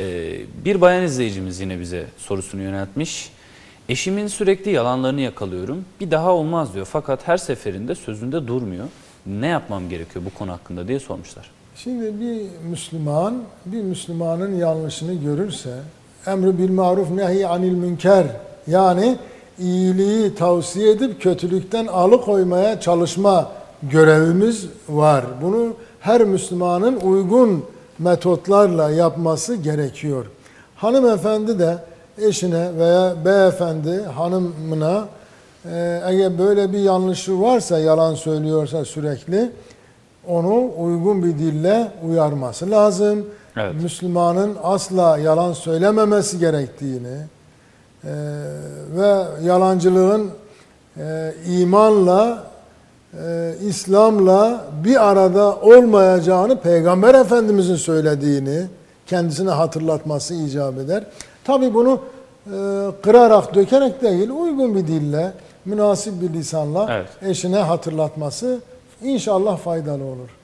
Ee, bir bayan izleyicimiz yine bize sorusunu yöneltmiş. Eşimin sürekli yalanlarını yakalıyorum. Bir daha olmaz diyor. Fakat her seferinde sözünde durmuyor. Ne yapmam gerekiyor bu konu hakkında diye sormuşlar. Şimdi bir Müslüman bir Müslümanın yanlışını görürse emri bil maruf nehi anil münker yani iyiliği tavsiye edip kötülükten alıkoymaya çalışma görevimiz var. Bunu her Müslümanın uygun metotlarla yapması gerekiyor. Hanımefendi de eşine veya beyefendi hanımına e, eğer böyle bir yanlışı varsa yalan söylüyorsa sürekli onu uygun bir dille uyarması lazım. Evet. Müslümanın asla yalan söylememesi gerektiğini e, ve yalancılığın e, imanla, e, İslam'la bir arada olmayacağını Peygamber Efendimizin söylediğini kendisine hatırlatması icap eder. Tabi bunu e, kırarak, dökerek değil, uygun bir dille, münasip bir lisanla Evet. eşine hatırlatması inşallah faydalı olur.